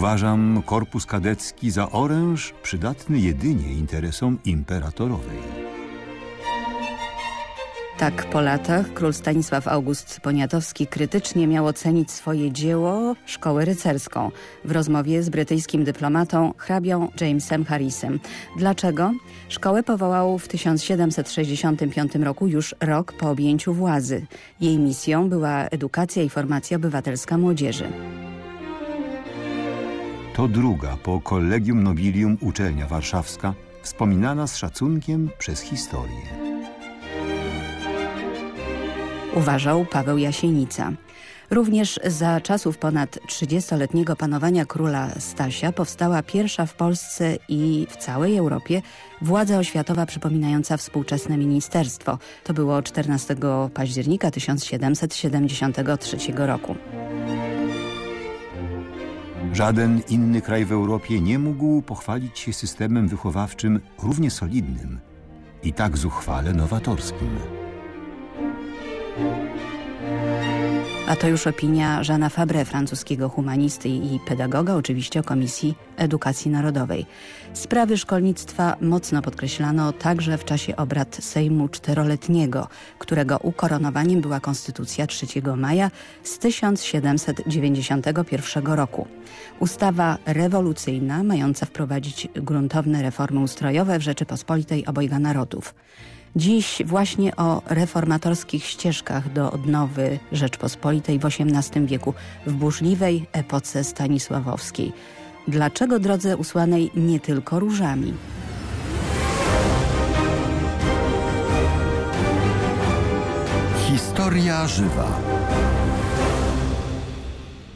Uważam korpus kadecki za oręż przydatny jedynie interesom imperatorowej. Tak po latach król Stanisław August Poniatowski krytycznie miał ocenić swoje dzieło Szkołę Rycerską w rozmowie z brytyjskim dyplomatą hrabią Jamesem Harrisem. Dlaczego? Szkołę powołał w 1765 roku, już rok po objęciu władzy. Jej misją była edukacja i formacja obywatelska młodzieży. To druga po Collegium Nobilium uczelnia warszawska, wspominana z szacunkiem przez historię uważał Paweł Jasienica. Również za czasów ponad 30-letniego panowania króla Stasia powstała pierwsza w Polsce i w całej Europie władza oświatowa przypominająca współczesne ministerstwo. To było 14 października 1773 roku. Żaden inny kraj w Europie nie mógł pochwalić się systemem wychowawczym równie solidnym i tak zuchwale nowatorskim. A to już opinia Żana Fabre, francuskiego humanisty i pedagoga, oczywiście o Komisji Edukacji Narodowej. Sprawy szkolnictwa mocno podkreślano także w czasie obrad Sejmu Czteroletniego, którego ukoronowaniem była Konstytucja 3 maja z 1791 roku. Ustawa rewolucyjna mająca wprowadzić gruntowne reformy ustrojowe w Rzeczypospolitej obojga narodów. Dziś właśnie o reformatorskich ścieżkach do odnowy Rzeczpospolitej w XVIII wieku, w burzliwej epoce stanisławowskiej. Dlaczego drodze usłanej nie tylko różami? Historia żywa.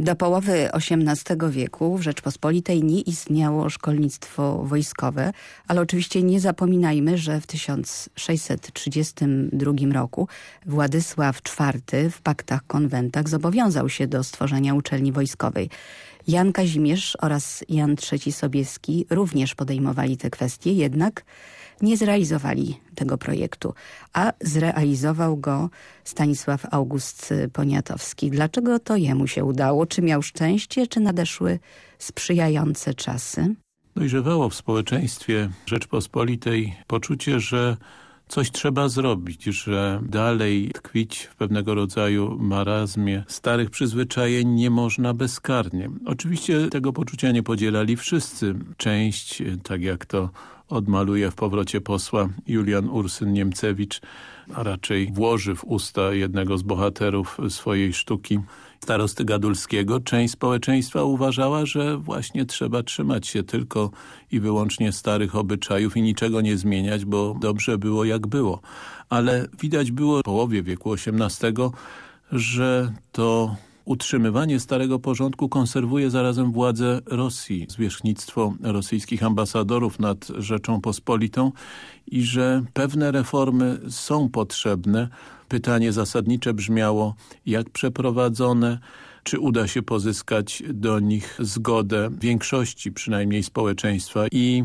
Do połowy XVIII wieku w Rzeczpospolitej nie istniało szkolnictwo wojskowe, ale oczywiście nie zapominajmy, że w 1632 roku Władysław IV w paktach konwentach zobowiązał się do stworzenia uczelni wojskowej. Jan Kazimierz oraz Jan III Sobieski również podejmowali te kwestie, jednak nie zrealizowali tego projektu, a zrealizował go Stanisław August Poniatowski. Dlaczego to jemu się udało? Czy miał szczęście, czy nadeszły sprzyjające czasy? Dojrzewało w społeczeństwie Rzeczpospolitej poczucie, że coś trzeba zrobić, że dalej tkwić w pewnego rodzaju marazmie starych przyzwyczajeń nie można bezkarnie. Oczywiście tego poczucia nie podzielali wszyscy. Część, tak jak to odmaluje w powrocie posła Julian Ursyn Niemcewicz, a raczej włoży w usta jednego z bohaterów swojej sztuki starosty Gadulskiego, część społeczeństwa uważała, że właśnie trzeba trzymać się tylko i wyłącznie starych obyczajów i niczego nie zmieniać, bo dobrze było jak było. Ale widać było w połowie wieku XVIII, że to utrzymywanie starego porządku konserwuje zarazem władzę Rosji, zwierzchnictwo rosyjskich ambasadorów nad Rzeczą Pospolitą i że pewne reformy są potrzebne. Pytanie zasadnicze brzmiało, jak przeprowadzone, czy uda się pozyskać do nich zgodę większości przynajmniej społeczeństwa i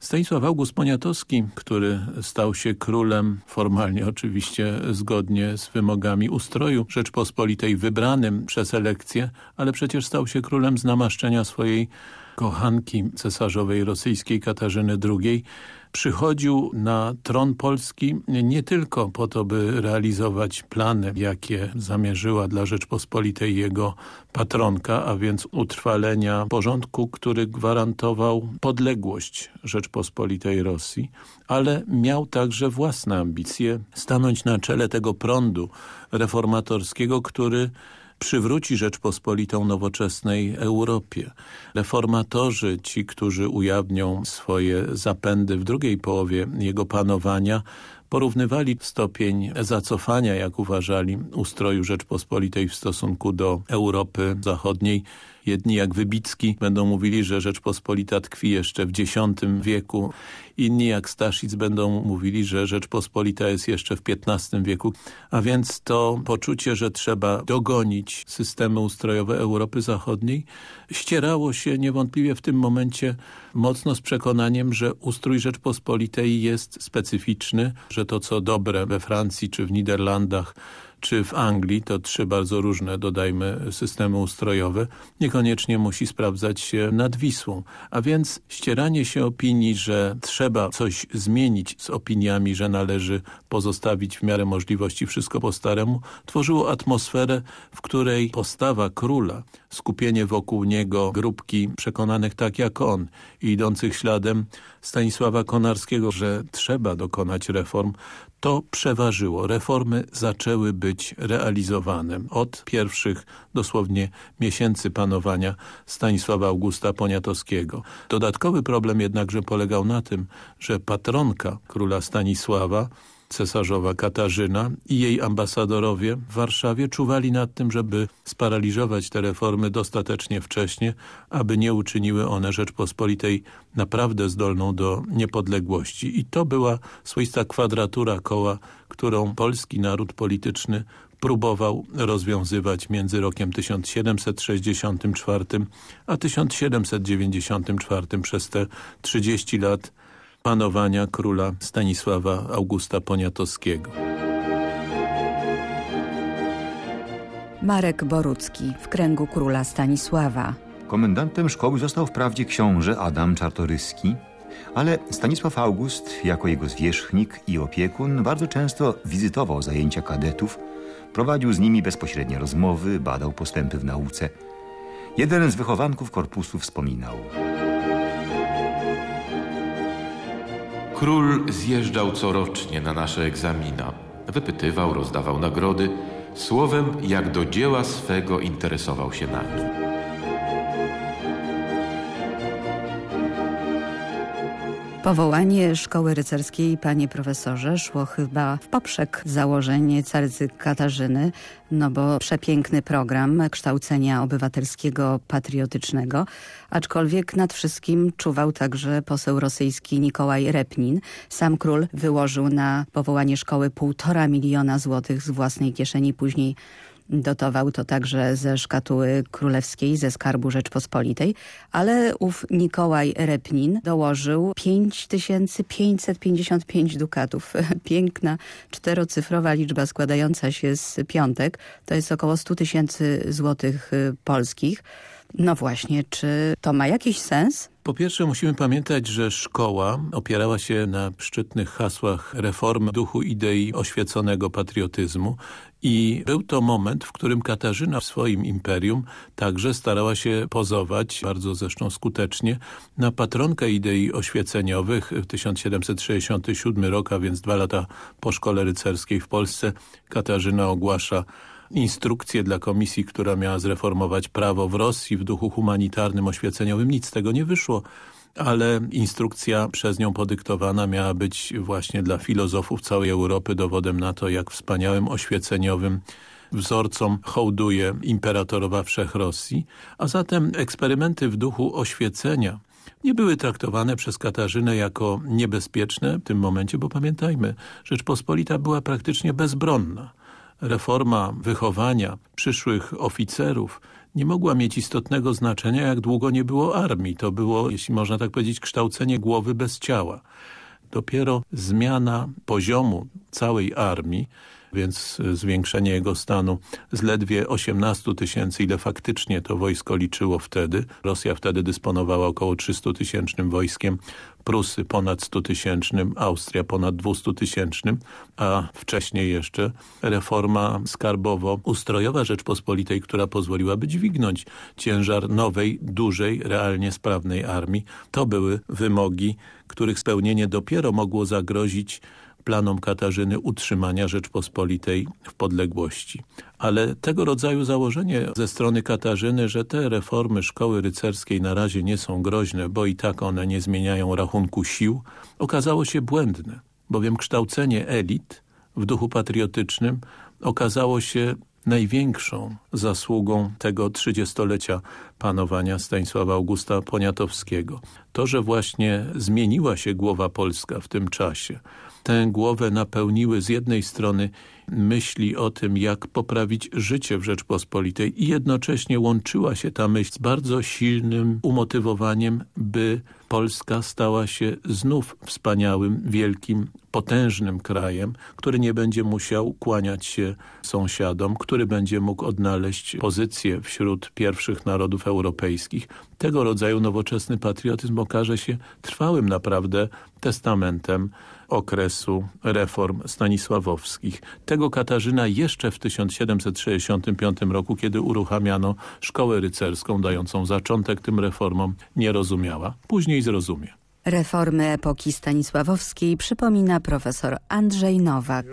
Stanisław August Poniatowski, który stał się królem, formalnie oczywiście zgodnie z wymogami ustroju Rzeczpospolitej, wybranym przez elekcję, ale przecież stał się królem z namaszczenia swojej kochanki cesarzowej rosyjskiej Katarzyny II, przychodził na tron Polski nie tylko po to, by realizować plany, jakie zamierzyła dla Rzeczpospolitej jego patronka, a więc utrwalenia porządku, który gwarantował podległość Rzeczpospolitej Rosji, ale miał także własne ambicje stanąć na czele tego prądu reformatorskiego, który przywróci Rzeczpospolitą nowoczesnej Europie. Reformatorzy, ci, którzy ujawnią swoje zapędy w drugiej połowie jego panowania, porównywali stopień zacofania, jak uważali, ustroju Rzeczpospolitej w stosunku do Europy Zachodniej Jedni jak Wybicki będą mówili, że Rzeczpospolita tkwi jeszcze w X wieku. Inni jak Staszic będą mówili, że Rzeczpospolita jest jeszcze w XV wieku. A więc to poczucie, że trzeba dogonić systemy ustrojowe Europy Zachodniej ścierało się niewątpliwie w tym momencie mocno z przekonaniem, że ustrój Rzeczpospolitej jest specyficzny, że to co dobre we Francji czy w Niderlandach czy w Anglii, to trzy bardzo różne, dodajmy, systemy ustrojowe, niekoniecznie musi sprawdzać się nad Wisłą. A więc ścieranie się opinii, że trzeba coś zmienić z opiniami, że należy pozostawić w miarę możliwości wszystko po staremu, tworzyło atmosferę, w której postawa króla, skupienie wokół niego grupki przekonanych tak jak on i idących śladem Stanisława Konarskiego, że trzeba dokonać reform, to przeważyło. Reformy zaczęły być realizowane od pierwszych dosłownie miesięcy panowania Stanisława Augusta Poniatowskiego. Dodatkowy problem jednakże polegał na tym, że patronka króla Stanisława cesarzowa Katarzyna i jej ambasadorowie w Warszawie czuwali nad tym, żeby sparaliżować te reformy dostatecznie wcześnie, aby nie uczyniły one Rzeczpospolitej naprawdę zdolną do niepodległości. I to była swoista kwadratura koła, którą polski naród polityczny próbował rozwiązywać między rokiem 1764 a 1794 przez te 30 lat panowania króla Stanisława Augusta Poniatowskiego. Marek Borucki w kręgu króla Stanisława. Komendantem szkoły został wprawdzie książę Adam Czartoryski, ale Stanisław August, jako jego zwierzchnik i opiekun, bardzo często wizytował zajęcia kadetów, prowadził z nimi bezpośrednie rozmowy, badał postępy w nauce. Jeden z wychowanków korpusu wspominał – Król zjeżdżał corocznie na nasze egzamina. Wypytywał, rozdawał nagrody. Słowem, jak do dzieła swego interesował się nami. Powołanie szkoły rycerskiej, panie profesorze, szło chyba w poprzek założenie carycy Katarzyny, no bo przepiękny program kształcenia obywatelskiego, patriotycznego, aczkolwiek nad wszystkim czuwał także poseł rosyjski Nikołaj Repnin. Sam król wyłożył na powołanie szkoły półtora miliona złotych z własnej kieszeni, później Dotował to także ze szkatuły królewskiej, ze skarbu Rzeczpospolitej, ale ów Nikołaj Repnin dołożył 5555 dukatów. Piękna, czterocyfrowa liczba składająca się z piątek. To jest około 100 tysięcy złotych y, polskich. No właśnie, czy to ma jakiś sens? Po pierwsze musimy pamiętać, że szkoła opierała się na szczytnych hasłach reformy duchu idei oświeconego patriotyzmu i był to moment, w którym Katarzyna w swoim imperium także starała się pozować, bardzo zresztą skutecznie, na patronkę idei oświeceniowych. W 1767 rok, a więc dwa lata po szkole rycerskiej w Polsce, Katarzyna ogłasza instrukcję dla komisji, która miała zreformować prawo w Rosji w duchu humanitarnym, oświeceniowym. Nic z tego nie wyszło ale instrukcja przez nią podyktowana miała być właśnie dla filozofów całej Europy dowodem na to, jak wspaniałym oświeceniowym wzorcom hołduje imperatorowa wszech Rosji, a zatem eksperymenty w duchu oświecenia nie były traktowane przez Katarzynę jako niebezpieczne w tym momencie, bo pamiętajmy, Rzeczpospolita była praktycznie bezbronna. Reforma wychowania przyszłych oficerów nie mogła mieć istotnego znaczenia, jak długo nie było armii. To było, jeśli można tak powiedzieć, kształcenie głowy bez ciała. Dopiero zmiana poziomu całej armii więc zwiększenie jego stanu z ledwie 18 tysięcy, ile faktycznie to wojsko liczyło wtedy. Rosja wtedy dysponowała około 300 tysięcznym wojskiem, Prusy ponad 100 tysięcznym, Austria ponad 200 tysięcznym, a wcześniej jeszcze reforma skarbowo-ustrojowa Rzeczpospolitej, która pozwoliłaby dźwignąć ciężar nowej, dużej, realnie sprawnej armii. To były wymogi, których spełnienie dopiero mogło zagrozić planom Katarzyny utrzymania Rzeczpospolitej w podległości. Ale tego rodzaju założenie ze strony Katarzyny, że te reformy szkoły rycerskiej na razie nie są groźne, bo i tak one nie zmieniają rachunku sił, okazało się błędne, bowiem kształcenie elit w duchu patriotycznym okazało się największą zasługą tego trzydziestolecia panowania Stanisława Augusta Poniatowskiego. To, że właśnie zmieniła się głowa polska w tym czasie. Tę głowę napełniły z jednej strony myśli o tym, jak poprawić życie w Rzeczpospolitej i jednocześnie łączyła się ta myśl z bardzo silnym umotywowaniem, by Polska stała się znów wspaniałym, wielkim, potężnym krajem, który nie będzie musiał kłaniać się sąsiadom, który będzie mógł odnaleźć pozycję wśród pierwszych narodów europejskich. Tego rodzaju nowoczesny patriotyzm okaże się trwałym naprawdę testamentem okresu reform stanisławowskich. Tego Katarzyna jeszcze w 1765 roku, kiedy uruchamiano szkołę rycerską dającą zaczątek tym reformom, nie rozumiała. Później zrozumie. Reformy epoki stanisławowskiej przypomina profesor Andrzej Nowak.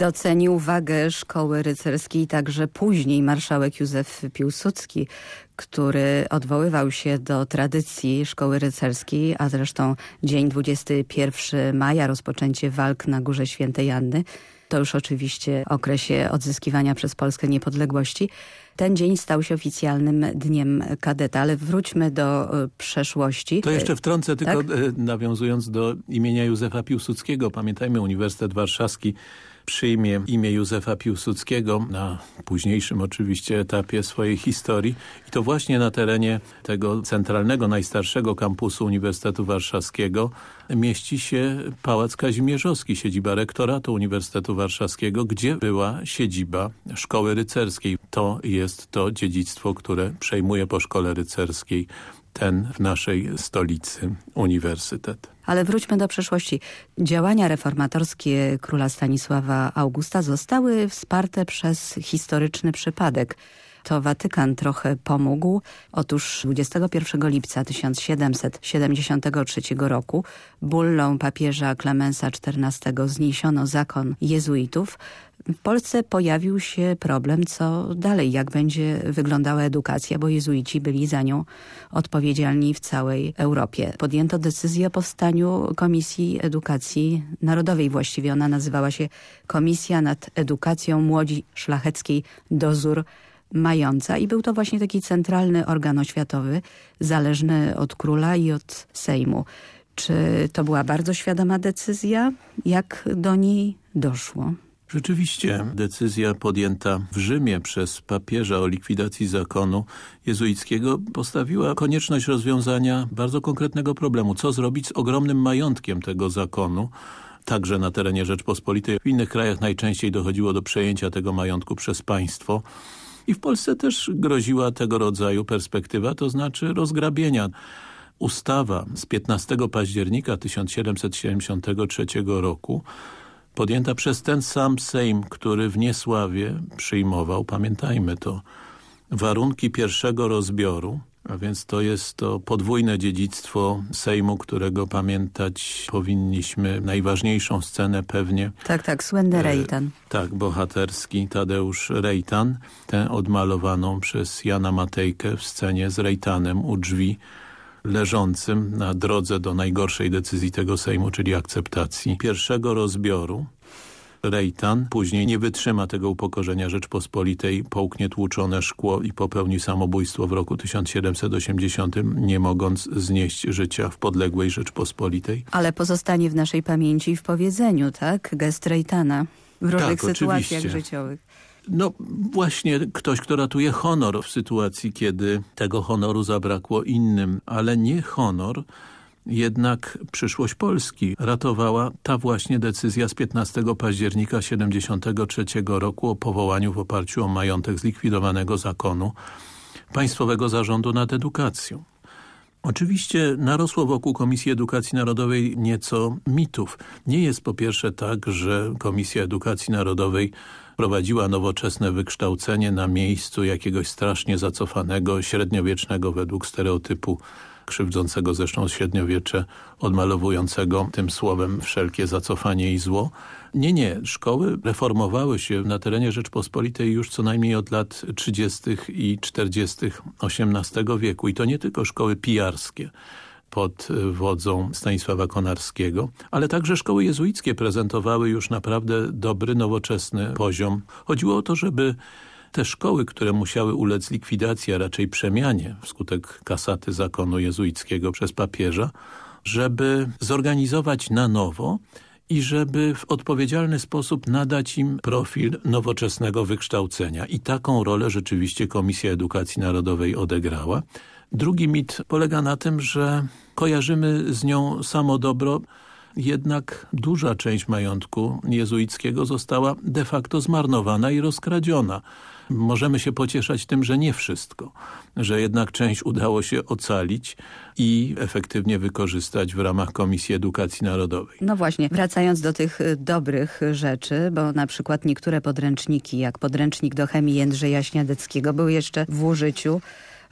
Docenił wagę szkoły rycerskiej także później marszałek Józef Piłsudski, który odwoływał się do tradycji szkoły rycerskiej, a zresztą dzień 21 maja, rozpoczęcie walk na Górze Świętej Anny, to już oczywiście okresie odzyskiwania przez Polskę niepodległości. Ten dzień stał się oficjalnym dniem kadeta, ale wróćmy do e, przeszłości. To jeszcze wtrącę, tylko tak? E, nawiązując do imienia Józefa Piłsudskiego. Pamiętajmy, Uniwersytet Warszawski przyjmie imię Józefa Piłsudskiego na późniejszym oczywiście etapie swojej historii i to właśnie na terenie tego centralnego, najstarszego kampusu Uniwersytetu Warszawskiego mieści się Pałac Kazimierzowski, siedziba rektoratu Uniwersytetu Warszawskiego, gdzie była siedziba Szkoły Rycerskiej. To jest to dziedzictwo, które przejmuje po Szkole Rycerskiej ten w naszej stolicy uniwersytet. Ale wróćmy do przeszłości. Działania reformatorskie króla Stanisława Augusta zostały wsparte przez historyczny przypadek. To Watykan trochę pomógł. Otóż 21 lipca 1773 roku bullą papieża Klemensa XIV zniesiono zakon jezuitów, w Polsce pojawił się problem, co dalej, jak będzie wyglądała edukacja, bo jezuici byli za nią odpowiedzialni w całej Europie. Podjęto decyzję o powstaniu Komisji Edukacji Narodowej. Właściwie ona nazywała się Komisja nad Edukacją Młodzi Szlacheckiej Dozór Mająca i był to właśnie taki centralny organ oświatowy, zależny od króla i od Sejmu. Czy to była bardzo świadoma decyzja? Jak do niej doszło? Rzeczywiście decyzja podjęta w Rzymie przez papieża o likwidacji zakonu jezuickiego postawiła konieczność rozwiązania bardzo konkretnego problemu. Co zrobić z ogromnym majątkiem tego zakonu, także na terenie Rzeczpospolitej. W innych krajach najczęściej dochodziło do przejęcia tego majątku przez państwo. I w Polsce też groziła tego rodzaju perspektywa, to znaczy rozgrabienia. Ustawa z 15 października 1773 roku podjęta przez ten sam Sejm, który w Niesławie przyjmował, pamiętajmy to, warunki pierwszego rozbioru, a więc to jest to podwójne dziedzictwo Sejmu, którego pamiętać powinniśmy. Najważniejszą scenę pewnie. Tak, tak, słynny e, Rejtan. E, tak, bohaterski Tadeusz Rejtan. Tę odmalowaną przez Jana Matejkę w scenie z Rejtanem u drzwi leżącym na drodze do najgorszej decyzji tego Sejmu, czyli akceptacji pierwszego rozbioru. Rejtan później nie wytrzyma tego upokorzenia Rzeczpospolitej, połknie tłuczone szkło i popełni samobójstwo w roku 1780, nie mogąc znieść życia w podległej Rzeczpospolitej. Ale pozostanie w naszej pamięci w powiedzeniu, tak? Gest Rejtana w różnych tak, sytuacjach oczywiście. życiowych. No właśnie ktoś, kto ratuje honor w sytuacji, kiedy tego honoru zabrakło innym, ale nie honor, jednak przyszłość Polski ratowała ta właśnie decyzja z 15 października 73 roku o powołaniu w oparciu o majątek zlikwidowanego zakonu Państwowego Zarządu nad Edukacją. Oczywiście narosło wokół Komisji Edukacji Narodowej nieco mitów. Nie jest po pierwsze tak, że Komisja Edukacji Narodowej prowadziła nowoczesne wykształcenie na miejscu jakiegoś strasznie zacofanego, średniowiecznego według stereotypu krzywdzącego zresztą średniowiecze, odmalowującego tym słowem wszelkie zacofanie i zło. Nie, nie. Szkoły reformowały się na terenie Rzeczpospolitej już co najmniej od lat 30. i 40. XVIII wieku. I to nie tylko szkoły pijarskie pod wodzą Stanisława Konarskiego, ale także szkoły jezuickie prezentowały już naprawdę dobry, nowoczesny poziom. Chodziło o to, żeby te szkoły, które musiały ulec likwidacji, a raczej przemianie wskutek kasaty zakonu jezuickiego przez papieża, żeby zorganizować na nowo i żeby w odpowiedzialny sposób nadać im profil nowoczesnego wykształcenia. I taką rolę rzeczywiście Komisja Edukacji Narodowej odegrała. Drugi mit polega na tym, że kojarzymy z nią samo dobro, jednak duża część majątku jezuickiego została de facto zmarnowana i rozkradziona. Możemy się pocieszać tym, że nie wszystko, że jednak część udało się ocalić i efektywnie wykorzystać w ramach Komisji Edukacji Narodowej. No właśnie, wracając do tych y, dobrych rzeczy, bo na przykład niektóre podręczniki, jak podręcznik do chemii Jędrzeja Śniadeckiego był jeszcze w użyciu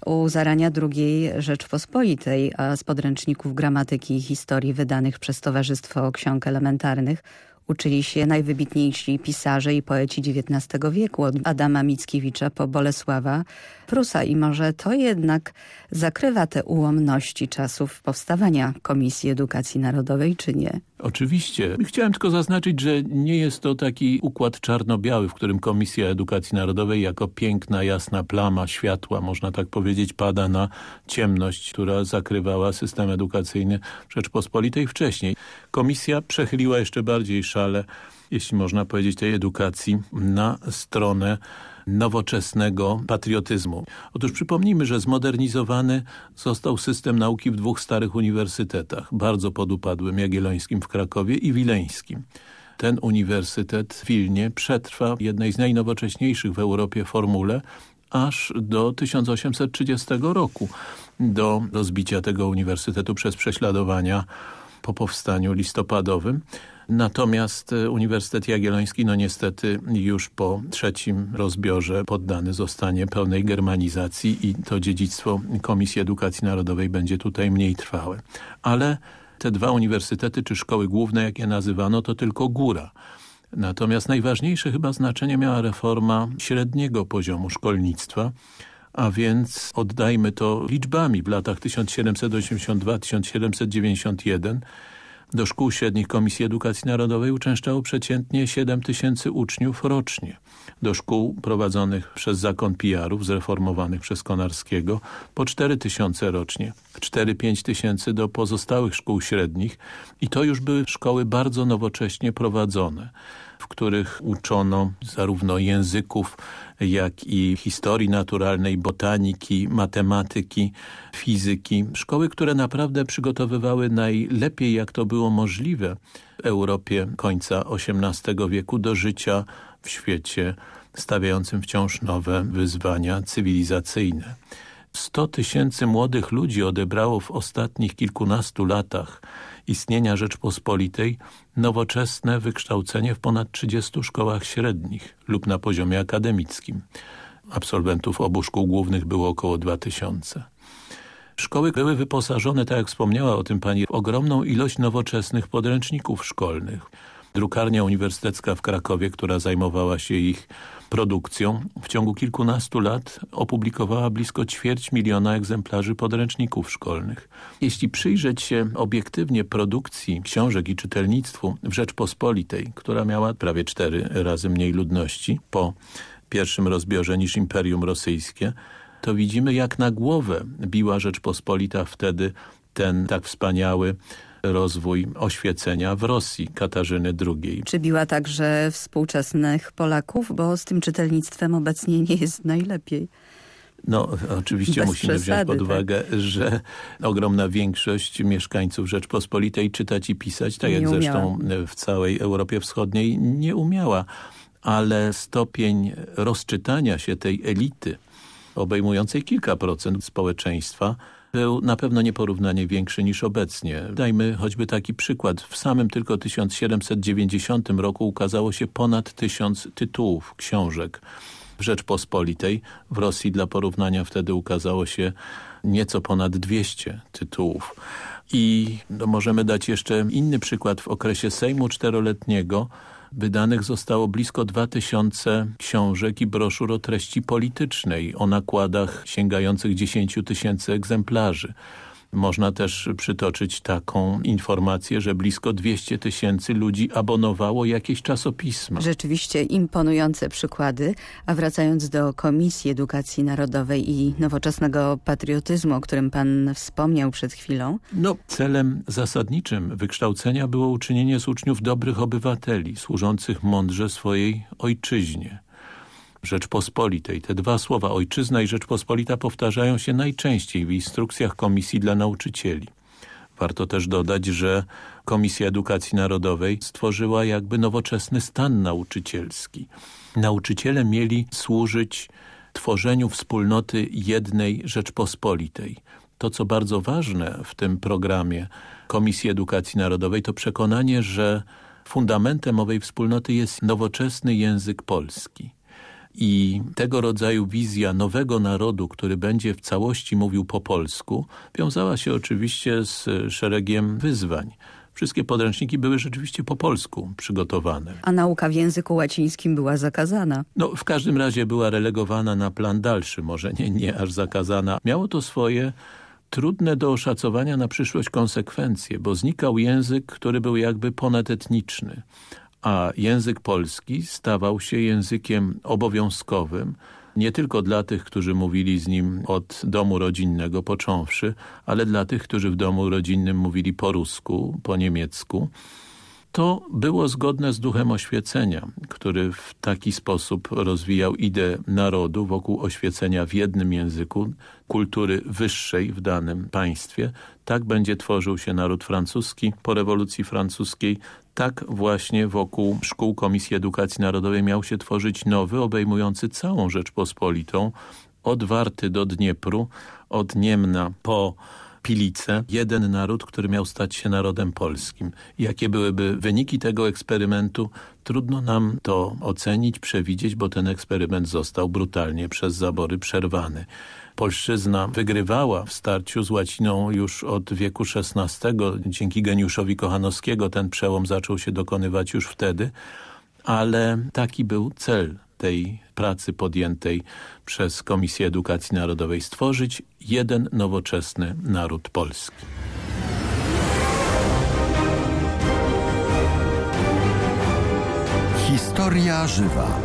u zarania II Rzeczpospolitej, a z podręczników gramatyki i historii wydanych przez Towarzystwo Ksiąg Elementarnych uczyli się najwybitniejsi pisarze i poeci XIX wieku, od Adama Mickiewicza po Bolesława Prusa. I może to jednak zakrywa te ułomności czasów powstawania Komisji Edukacji Narodowej, czy nie? Oczywiście. Chciałem tylko zaznaczyć, że nie jest to taki układ czarno-biały, w którym Komisja Edukacji Narodowej jako piękna, jasna plama światła, można tak powiedzieć, pada na ciemność, która zakrywała system edukacyjny Rzeczpospolitej wcześniej. Komisja przechyliła jeszcze bardziej szale, jeśli można powiedzieć, tej edukacji na stronę nowoczesnego patriotyzmu. Otóż przypomnijmy, że zmodernizowany został system nauki w dwóch starych uniwersytetach, bardzo podupadłym Jagiellońskim w Krakowie i Wileńskim. Ten uniwersytet w Wilnie przetrwa jednej z najnowocześniejszych w Europie formule aż do 1830 roku, do rozbicia tego uniwersytetu przez prześladowania po powstaniu listopadowym. Natomiast e, Uniwersytet Jagielloński no niestety już po trzecim rozbiorze poddany zostanie pełnej germanizacji i to dziedzictwo Komisji Edukacji Narodowej będzie tutaj mniej trwałe. Ale te dwa uniwersytety czy szkoły główne, jak je nazywano, to tylko góra. Natomiast najważniejsze chyba znaczenie miała reforma średniego poziomu szkolnictwa, a więc oddajmy to liczbami w latach 1782-1791 do szkół średnich Komisji Edukacji Narodowej uczęszczało przeciętnie 7 tysięcy uczniów rocznie. Do szkół prowadzonych przez zakon PR-ów, zreformowanych przez Konarskiego, po 4 tysiące rocznie. 4-5 tysięcy do pozostałych szkół średnich i to już były szkoły bardzo nowocześnie prowadzone w których uczono zarówno języków, jak i historii naturalnej, botaniki, matematyki, fizyki. Szkoły, które naprawdę przygotowywały najlepiej, jak to było możliwe w Europie końca XVIII wieku do życia w świecie stawiającym wciąż nowe wyzwania cywilizacyjne. 100 tysięcy młodych ludzi odebrało w ostatnich kilkunastu latach istnienia Rzeczpospolitej nowoczesne wykształcenie w ponad 30 szkołach średnich lub na poziomie akademickim. Absolwentów obu szkół głównych było około 2000. Szkoły były wyposażone, tak jak wspomniała o tym pani, w ogromną ilość nowoczesnych podręczników szkolnych. Drukarnia uniwersytecka w Krakowie, która zajmowała się ich produkcją, w ciągu kilkunastu lat opublikowała blisko ćwierć miliona egzemplarzy podręczników szkolnych. Jeśli przyjrzeć się obiektywnie produkcji książek i czytelnictwu w Rzeczpospolitej, która miała prawie cztery razy mniej ludności po pierwszym rozbiorze niż Imperium Rosyjskie, to widzimy jak na głowę biła Rzeczpospolita wtedy ten tak wspaniały rozwój oświecenia w Rosji Katarzyny II. Czy biła także współczesnych Polaków, bo z tym czytelnictwem obecnie nie jest najlepiej. No, oczywiście Bez musimy przesady, wziąć pod tak. uwagę, że ogromna większość mieszkańców Rzeczpospolitej czytać i pisać, tak Nie jak umiała. zresztą w całej Europie Wschodniej, nie umiała. Ale stopień rozczytania się tej elity, obejmującej kilka procent społeczeństwa, był na pewno nieporównanie większy niż obecnie. Dajmy choćby taki przykład. W samym tylko 1790 roku ukazało się ponad tysiąc tytułów książek w Rzeczpospolitej. W Rosji dla porównania wtedy ukazało się nieco ponad 200 tytułów. I no, możemy dać jeszcze inny przykład. W okresie Sejmu Czteroletniego wydanych zostało blisko 2000 książek i broszur o treści politycznej, o nakładach sięgających 10 tysięcy egzemplarzy. Można też przytoczyć taką informację, że blisko 200 tysięcy ludzi abonowało jakieś czasopisma. Rzeczywiście imponujące przykłady, a wracając do Komisji Edukacji Narodowej i nowoczesnego patriotyzmu, o którym pan wspomniał przed chwilą, No, celem zasadniczym wykształcenia było uczynienie z uczniów dobrych obywateli, służących mądrze swojej ojczyźnie. Rzeczpospolitej. Te dwa słowa, ojczyzna i Rzeczpospolita, powtarzają się najczęściej w instrukcjach Komisji dla Nauczycieli. Warto też dodać, że Komisja Edukacji Narodowej stworzyła jakby nowoczesny stan nauczycielski. Nauczyciele mieli służyć tworzeniu wspólnoty jednej Rzeczpospolitej. To, co bardzo ważne w tym programie Komisji Edukacji Narodowej, to przekonanie, że fundamentem owej wspólnoty jest nowoczesny język polski. I tego rodzaju wizja nowego narodu, który będzie w całości mówił po polsku, wiązała się oczywiście z szeregiem wyzwań. Wszystkie podręczniki były rzeczywiście po polsku przygotowane. a nauka w języku łacińskim była zakazana. No, w każdym razie była relegowana na plan dalszy, może nie, nie aż zakazana. Miało to swoje trudne do oszacowania na przyszłość konsekwencje, bo znikał język, który był jakby ponadetniczny, a język polski stawał się językiem obowiązkowym, nie tylko dla tych, którzy mówili z nim od domu rodzinnego począwszy, ale dla tych, którzy w domu rodzinnym mówili po rusku, po niemiecku. To było zgodne z duchem oświecenia, który w taki sposób rozwijał ideę narodu wokół oświecenia w jednym języku, kultury wyższej w danym państwie. Tak będzie tworzył się naród francuski po rewolucji francuskiej. Tak właśnie wokół szkół Komisji Edukacji Narodowej miał się tworzyć nowy, obejmujący całą Rzeczpospolitą, od Warty do Dniepru, od Niemna po Pilice, jeden naród, który miał stać się narodem polskim. Jakie byłyby wyniki tego eksperymentu? Trudno nam to ocenić, przewidzieć, bo ten eksperyment został brutalnie przez zabory przerwany. Polszczyzna wygrywała w starciu z łaciną już od wieku XVI. Dzięki geniuszowi Kochanowskiego ten przełom zaczął się dokonywać już wtedy, ale taki był cel tej pracy podjętej przez Komisję Edukacji Narodowej stworzyć jeden nowoczesny naród polski. Historia żywa.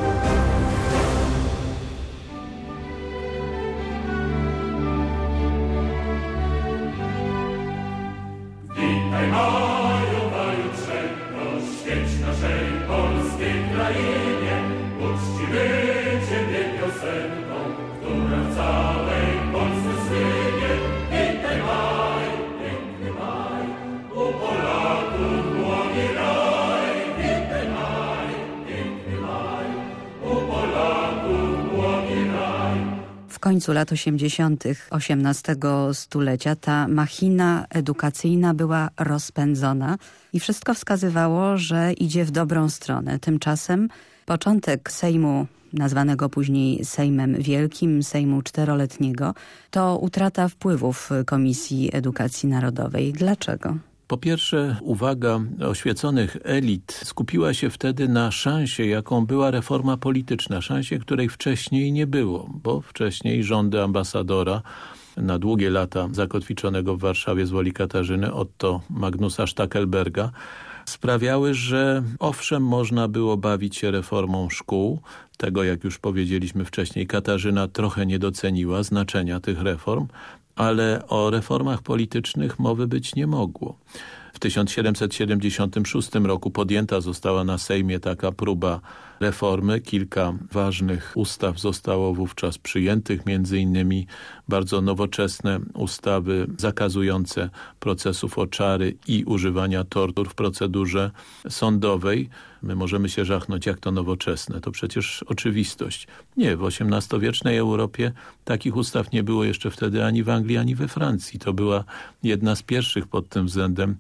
Witaj maju, maju świeć naszej polskiej krainie, końcu lat 80. XVIII stulecia ta machina edukacyjna była rozpędzona i wszystko wskazywało, że idzie w dobrą stronę. Tymczasem początek Sejmu, nazwanego później Sejmem Wielkim, Sejmu Czteroletniego, to utrata wpływów Komisji Edukacji Narodowej. Dlaczego? Po pierwsze, uwaga oświeconych elit skupiła się wtedy na szansie, jaką była reforma polityczna, szansie, której wcześniej nie było, bo wcześniej rządy ambasadora na długie lata zakotwiczonego w Warszawie z woli Katarzyny Otto Magnusa Stackelberga sprawiały, że owszem można było bawić się reformą szkół, tego jak już powiedzieliśmy wcześniej Katarzyna trochę nie doceniła znaczenia tych reform, ale o reformach politycznych mowy być nie mogło. W 1776 roku podjęta została na Sejmie taka próba reformy. Kilka ważnych ustaw zostało wówczas przyjętych, między innymi bardzo nowoczesne ustawy zakazujące procesów oczary i używania tortur w procedurze sądowej. My możemy się żachnąć, jak to nowoczesne. To przecież oczywistość. Nie, w XVIII-wiecznej Europie takich ustaw nie było jeszcze wtedy ani w Anglii, ani we Francji. To była jedna z pierwszych pod tym względem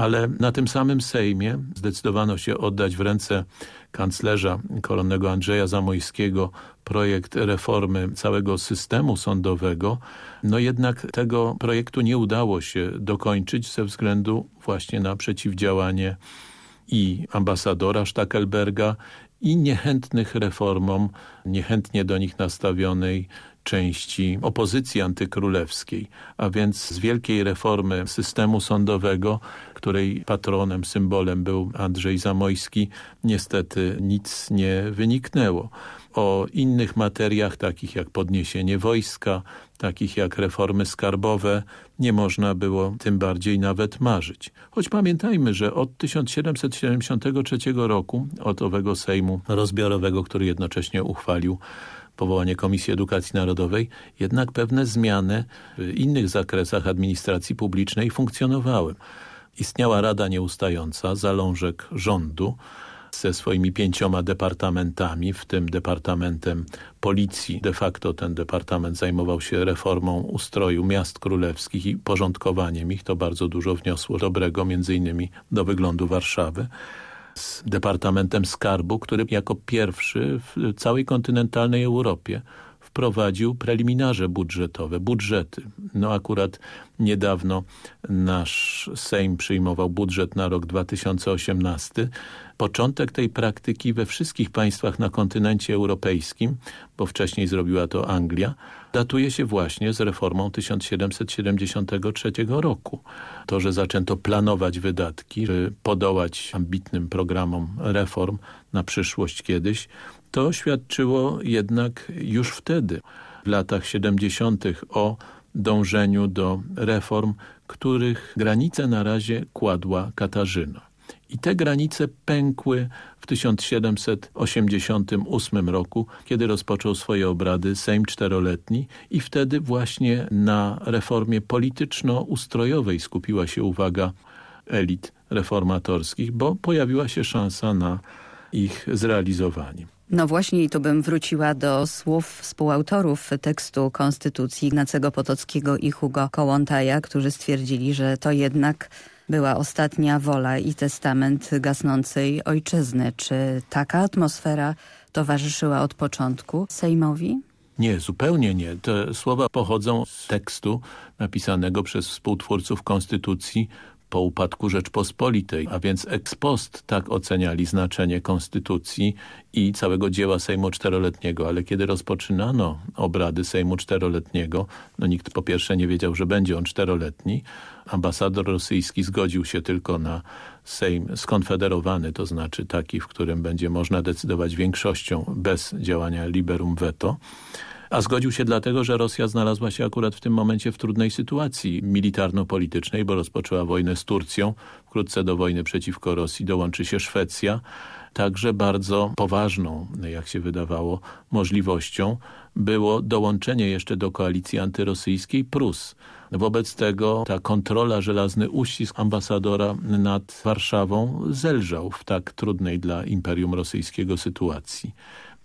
ale na tym samym Sejmie zdecydowano się oddać w ręce kanclerza koronnego Andrzeja Zamojskiego projekt reformy całego systemu sądowego, no jednak tego projektu nie udało się dokończyć ze względu właśnie na przeciwdziałanie i ambasadora Stackelberga i niechętnych reformom, niechętnie do nich nastawionej części opozycji antykrólewskiej, a więc z wielkiej reformy systemu sądowego, której patronem, symbolem był Andrzej Zamojski, niestety nic nie wyniknęło. O innych materiach, takich jak podniesienie wojska, takich jak reformy skarbowe, nie można było tym bardziej nawet marzyć. Choć pamiętajmy, że od 1773 roku, od owego Sejmu rozbiorowego, który jednocześnie uchwalił powołanie Komisji Edukacji Narodowej, jednak pewne zmiany w innych zakresach administracji publicznej funkcjonowały. Istniała Rada Nieustająca, zalążek rządu, ze swoimi pięcioma departamentami, w tym departamentem policji. De facto ten departament zajmował się reformą ustroju miast królewskich i porządkowaniem ich. To bardzo dużo wniosło dobrego, między innymi do wyglądu Warszawy z Departamentem Skarbu, który jako pierwszy w całej kontynentalnej Europie wprowadził preliminarze budżetowe, budżety. No akurat niedawno nasz Sejm przyjmował budżet na rok 2018. Początek tej praktyki we wszystkich państwach na kontynencie europejskim, bo wcześniej zrobiła to Anglia, datuje się właśnie z reformą 1773 roku. To, że zaczęto planować wydatki, podołać ambitnym programom reform na przyszłość kiedyś, to świadczyło jednak już wtedy, w latach 70. o dążeniu do reform, których granice na razie kładła Katarzyna. I te granice pękły 1788 roku, kiedy rozpoczął swoje obrady Sejm Czteroletni i wtedy właśnie na reformie polityczno-ustrojowej skupiła się uwaga elit reformatorskich, bo pojawiła się szansa na ich zrealizowanie. No właśnie i tu bym wróciła do słów współautorów tekstu Konstytucji Ignacego Potockiego i Hugo Kołątaja, którzy stwierdzili, że to jednak była ostatnia wola i testament gasnącej ojczyzny. Czy taka atmosfera towarzyszyła od początku Sejmowi? Nie, zupełnie nie. Te słowa pochodzą z tekstu napisanego przez współtwórców Konstytucji po upadku Rzeczpospolitej, a więc ex post tak oceniali znaczenie konstytucji i całego dzieła Sejmu Czteroletniego, ale kiedy rozpoczynano obrady Sejmu Czteroletniego, no nikt po pierwsze nie wiedział, że będzie on czteroletni, ambasador rosyjski zgodził się tylko na Sejm skonfederowany, to znaczy taki, w którym będzie można decydować większością bez działania liberum veto, a zgodził się dlatego, że Rosja znalazła się akurat w tym momencie w trudnej sytuacji militarno-politycznej, bo rozpoczęła wojnę z Turcją. Wkrótce do wojny przeciwko Rosji dołączy się Szwecja. Także bardzo poważną, jak się wydawało, możliwością było dołączenie jeszcze do koalicji antyrosyjskiej Prus. Wobec tego ta kontrola, żelazny uścisk ambasadora nad Warszawą zelżał w tak trudnej dla Imperium Rosyjskiego sytuacji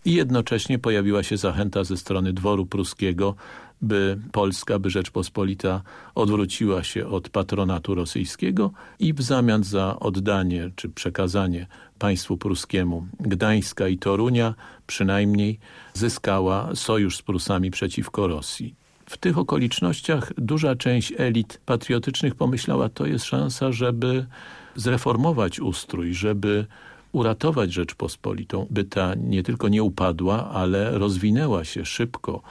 i jednocześnie pojawiła się zachęta ze strony dworu pruskiego, by Polska, by Rzeczpospolita odwróciła się od patronatu rosyjskiego i w zamian za oddanie czy przekazanie państwu pruskiemu Gdańska i Torunia przynajmniej zyskała sojusz z Prusami przeciwko Rosji. W tych okolicznościach duża część elit patriotycznych pomyślała, to jest szansa, żeby zreformować ustrój, żeby uratować Rzeczpospolitą, by ta nie tylko nie upadła, ale rozwinęła się szybko,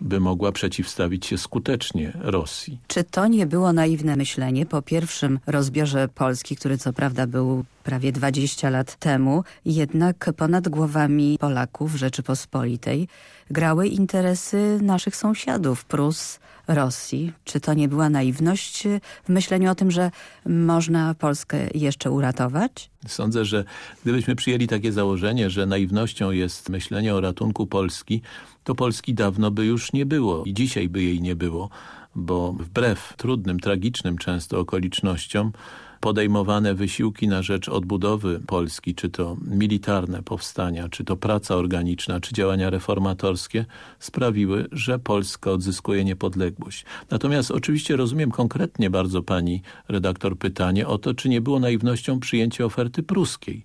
by mogła przeciwstawić się skutecznie Rosji. Czy to nie było naiwne myślenie po pierwszym rozbiorze Polski, który co prawda był prawie 20 lat temu, jednak ponad głowami Polaków Rzeczypospolitej grały interesy naszych sąsiadów, Prus, Rosji. Czy to nie była naiwność w myśleniu o tym, że można Polskę jeszcze uratować? Sądzę, że gdybyśmy przyjęli takie założenie, że naiwnością jest myślenie o ratunku Polski, to Polski dawno by już nie było i dzisiaj by jej nie było, bo wbrew trudnym, tragicznym często okolicznościom podejmowane wysiłki na rzecz odbudowy Polski, czy to militarne powstania, czy to praca organiczna, czy działania reformatorskie sprawiły, że Polska odzyskuje niepodległość. Natomiast oczywiście rozumiem konkretnie bardzo pani redaktor pytanie o to, czy nie było naiwnością przyjęcie oferty pruskiej.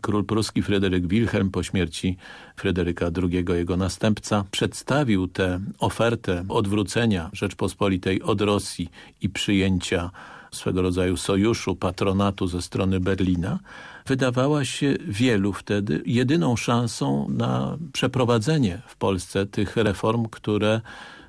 Król pruski Fryderyk Wilhelm po śmierci Fryderyka II, jego następca, przedstawił tę ofertę odwrócenia Rzeczpospolitej od Rosji i przyjęcia swego rodzaju sojuszu, patronatu ze strony Berlina, wydawała się wielu wtedy jedyną szansą na przeprowadzenie w Polsce tych reform, które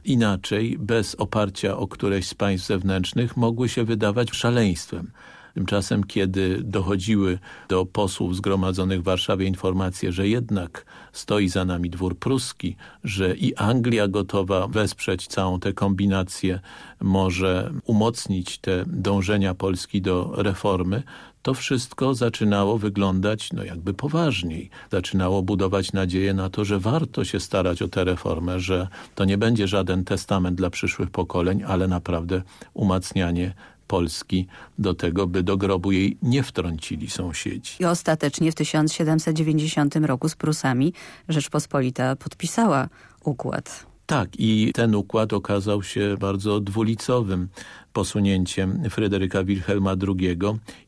inaczej, bez oparcia o któreś z państw zewnętrznych, mogły się wydawać szaleństwem. Tymczasem, kiedy dochodziły do posłów zgromadzonych w Warszawie informacje, że jednak stoi za nami dwór pruski, że i Anglia gotowa wesprzeć całą tę kombinację, może umocnić te dążenia Polski do reformy, to wszystko zaczynało wyglądać no jakby poważniej. Zaczynało budować nadzieję na to, że warto się starać o tę reformę, że to nie będzie żaden testament dla przyszłych pokoleń, ale naprawdę umacnianie Polski do tego, by do grobu jej nie wtrącili sąsiedzi. I ostatecznie w 1790 roku z Prusami Rzeczpospolita podpisała układ. Tak i ten układ okazał się bardzo dwulicowym posunięciem Fryderyka Wilhelma II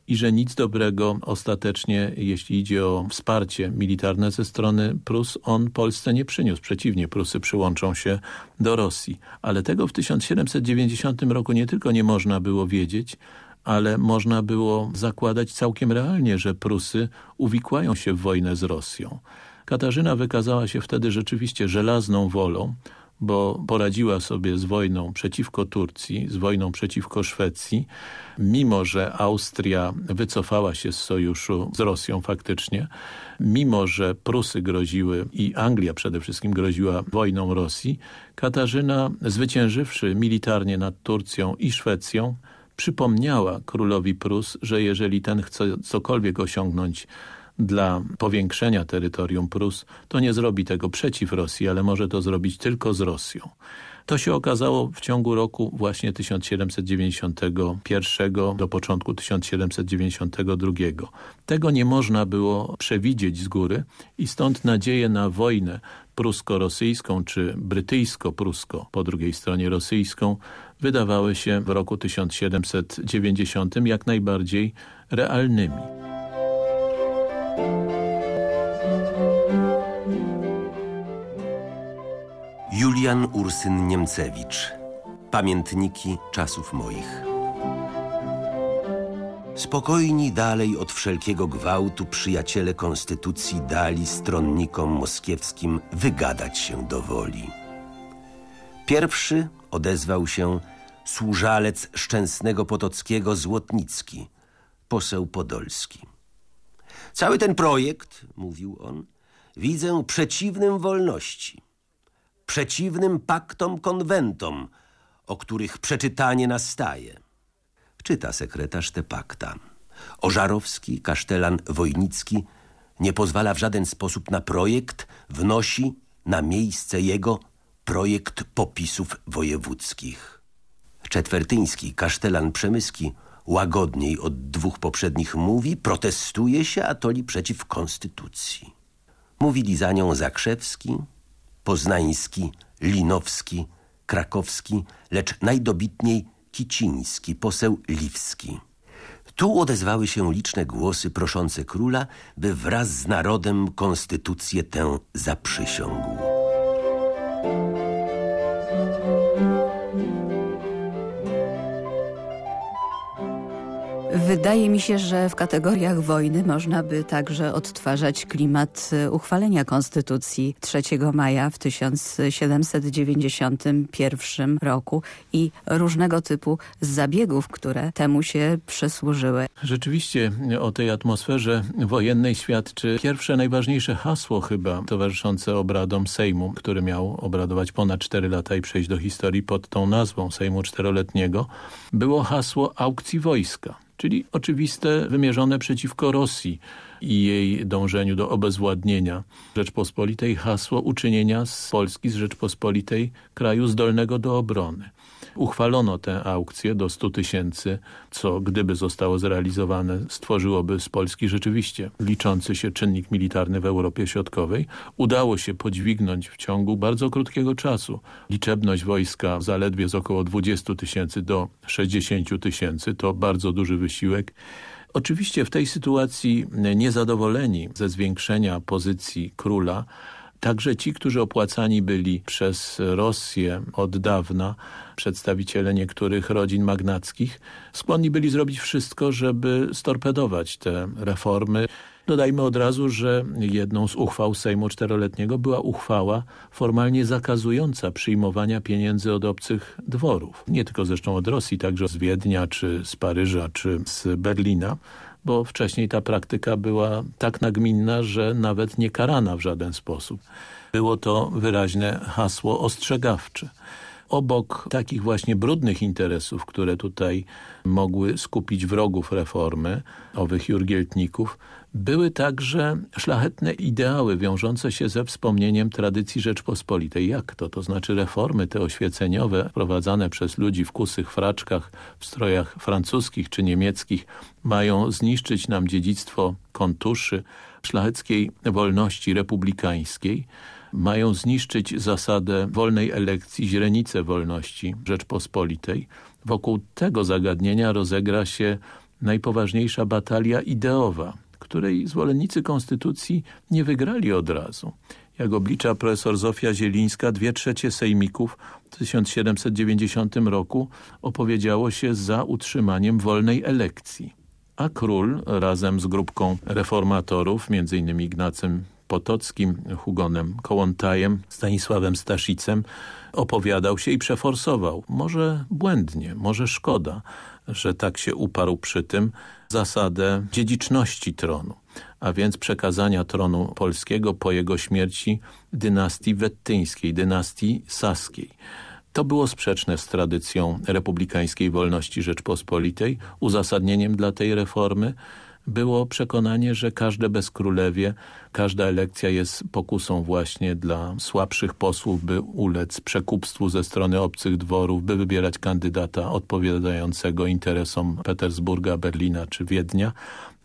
i że nic dobrego ostatecznie, jeśli idzie o wsparcie militarne ze strony Prus, on Polsce nie przyniósł. Przeciwnie, Prusy przyłączą się do Rosji. Ale tego w 1790 roku nie tylko nie można było wiedzieć, ale można było zakładać całkiem realnie, że Prusy uwikłają się w wojnę z Rosją. Katarzyna wykazała się wtedy rzeczywiście żelazną wolą, bo poradziła sobie z wojną przeciwko Turcji, z wojną przeciwko Szwecji, mimo że Austria wycofała się z sojuszu z Rosją faktycznie, mimo że Prusy groziły i Anglia przede wszystkim groziła wojną Rosji, Katarzyna zwyciężywszy militarnie nad Turcją i Szwecją, przypomniała królowi Prus, że jeżeli ten chce cokolwiek osiągnąć dla powiększenia terytorium Prus, to nie zrobi tego przeciw Rosji, ale może to zrobić tylko z Rosją. To się okazało w ciągu roku właśnie 1791 do początku 1792. Tego nie można było przewidzieć z góry i stąd nadzieję na wojnę prusko-rosyjską czy brytyjsko-prusko po drugiej stronie rosyjską wydawały się w roku 1790 jak najbardziej realnymi. Julian Ursyn Niemcewicz Pamiętniki czasów moich Spokojni dalej od wszelkiego gwałtu przyjaciele konstytucji dali stronnikom moskiewskim wygadać się do woli. Pierwszy odezwał się służalec Szczęsnego Potockiego Złotnicki, poseł Podolski. Cały ten projekt, mówił on, widzę przeciwnym wolności, przeciwnym paktom konwentom, o których przeczytanie nastaje. Czyta sekretarz te pakta. Ożarowski, kasztelan Wojnicki nie pozwala w żaden sposób na projekt, wnosi na miejsce jego projekt popisów wojewódzkich. Czetwertyński, kasztelan Przemyski łagodniej od dwóch poprzednich mówi, protestuje się atoli przeciw konstytucji. Mówili za nią Zakrzewski, Poznański, Linowski, Krakowski, lecz najdobitniej Kiciński, poseł Liwski. Tu odezwały się liczne głosy proszące króla, by wraz z narodem konstytucję tę zaprzysiągł. Wydaje mi się, że w kategoriach wojny można by także odtwarzać klimat e, uchwalenia Konstytucji 3 maja w 1791 roku i różnego typu zabiegów, które temu się przysłużyły. Rzeczywiście o tej atmosferze wojennej świadczy pierwsze, najważniejsze hasło chyba towarzyszące obradom Sejmu, który miał obradować ponad 4 lata i przejść do historii pod tą nazwą Sejmu Czteroletniego, było hasło aukcji wojska czyli oczywiste wymierzone przeciwko Rosji i jej dążeniu do obezwładnienia Rzeczpospolitej hasło uczynienia z Polski, z Rzeczpospolitej kraju zdolnego do obrony. Uchwalono tę aukcję do 100 tysięcy, co gdyby zostało zrealizowane stworzyłoby z Polski rzeczywiście liczący się czynnik militarny w Europie Środkowej. Udało się podźwignąć w ciągu bardzo krótkiego czasu liczebność wojska zaledwie z około 20 tysięcy do 60 tysięcy. To bardzo duży wysiłek. Oczywiście w tej sytuacji niezadowoleni ze zwiększenia pozycji króla Także ci, którzy opłacani byli przez Rosję od dawna, przedstawiciele niektórych rodzin magnackich, skłonni byli zrobić wszystko, żeby storpedować te reformy. Dodajmy od razu, że jedną z uchwał Sejmu Czteroletniego była uchwała formalnie zakazująca przyjmowania pieniędzy od obcych dworów. Nie tylko zresztą od Rosji, także z Wiednia, czy z Paryża, czy z Berlina bo wcześniej ta praktyka była tak nagminna, że nawet nie karana w żaden sposób. Było to wyraźne hasło ostrzegawcze. Obok takich właśnie brudnych interesów, które tutaj mogły skupić wrogów reformy, owych jurgieltników, były także szlachetne ideały wiążące się ze wspomnieniem tradycji Rzeczpospolitej. Jak to? To znaczy reformy te oświeceniowe wprowadzane przez ludzi w kusych fraczkach, w strojach francuskich czy niemieckich mają zniszczyć nam dziedzictwo kontuszy, szlacheckiej wolności republikańskiej, mają zniszczyć zasadę wolnej elekcji, źrenicę wolności Rzeczpospolitej. Wokół tego zagadnienia rozegra się najpoważniejsza batalia ideowa, której zwolennicy konstytucji nie wygrali od razu. Jak oblicza profesor Zofia Zielińska, dwie trzecie sejmików w 1790 roku opowiedziało się za utrzymaniem wolnej elekcji. A król razem z grupką reformatorów, m.in. Ignacym Potockim, Hugonem Kołątajem, Stanisławem Staszicem opowiadał się i przeforsował. Może błędnie, może szkoda, że tak się uparł przy tym zasadę dziedziczności tronu, a więc przekazania tronu polskiego po jego śmierci dynastii wettyńskiej, dynastii saskiej. To było sprzeczne z tradycją republikańskiej wolności Rzeczpospolitej. Uzasadnieniem dla tej reformy było przekonanie, że każde bezkrólewie, każda elekcja jest pokusą właśnie dla słabszych posłów, by ulec przekupstwu ze strony obcych dworów, by wybierać kandydata odpowiadającego interesom Petersburga, Berlina czy Wiednia.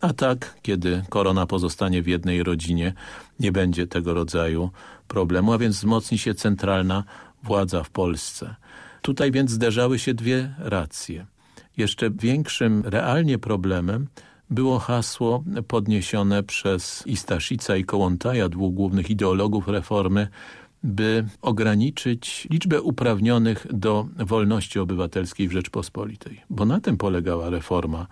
A tak, kiedy korona pozostanie w jednej rodzinie, nie będzie tego rodzaju problemu, a więc wzmocni się centralna władza w Polsce. Tutaj więc zderzały się dwie racje. Jeszcze większym realnie problemem było hasło podniesione przez Istaszica i Kołątaja, dwóch głównych ideologów reformy, by ograniczyć liczbę uprawnionych do wolności obywatelskiej w Rzeczpospolitej. Bo na tym polegała reforma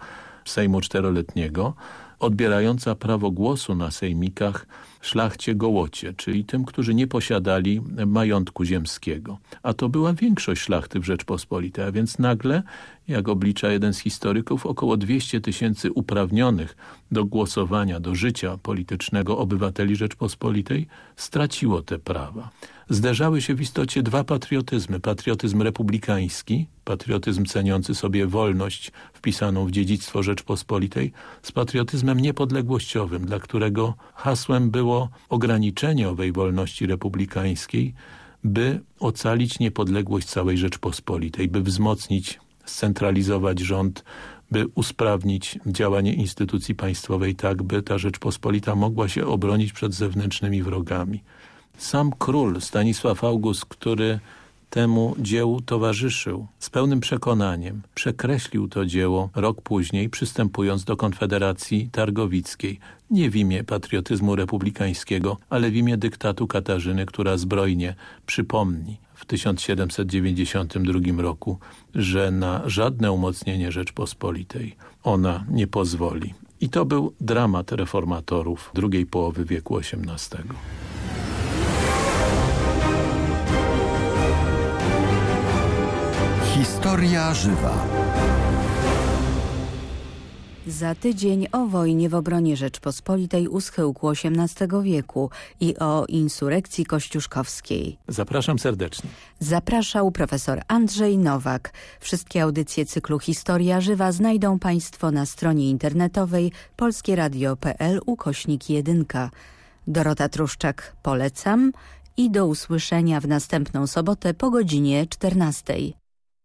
Sejmu Czteroletniego, odbierająca prawo głosu na sejmikach szlachcie gołocie, czyli tym, którzy nie posiadali majątku ziemskiego. A to była większość szlachty w Rzeczpospolitej, a więc nagle, jak oblicza jeden z historyków, około 200 tysięcy uprawnionych do głosowania, do życia politycznego obywateli Rzeczpospolitej straciło te prawa zderzały się w istocie dwa patriotyzmy. Patriotyzm republikański, patriotyzm ceniący sobie wolność wpisaną w dziedzictwo Rzeczpospolitej, z patriotyzmem niepodległościowym, dla którego hasłem było ograniczenie owej wolności republikańskiej, by ocalić niepodległość całej Rzeczpospolitej, by wzmocnić, scentralizować rząd, by usprawnić działanie instytucji państwowej tak, by ta Rzeczpospolita mogła się obronić przed zewnętrznymi wrogami. Sam król Stanisław August, który temu dziełu towarzyszył z pełnym przekonaniem. Przekreślił to dzieło rok później, przystępując do Konfederacji Targowickiej. Nie w imię patriotyzmu republikańskiego, ale w imię dyktatu Katarzyny, która zbrojnie przypomni w 1792 roku, że na żadne umocnienie Rzeczpospolitej ona nie pozwoli. I to był dramat reformatorów drugiej połowy wieku XVIII. Historia żywa. Za tydzień o wojnie w obronie Rzeczpospolitej u schyłku XVIII wieku i o insurekcji kościuszkowskiej. Zapraszam serdecznie. Zapraszał profesor Andrzej Nowak. Wszystkie audycje cyklu Historia Żywa znajdą Państwo na stronie internetowej polskieradio.pl ukośnik 1. Dorota Truszczak polecam i do usłyszenia w następną sobotę po godzinie 14.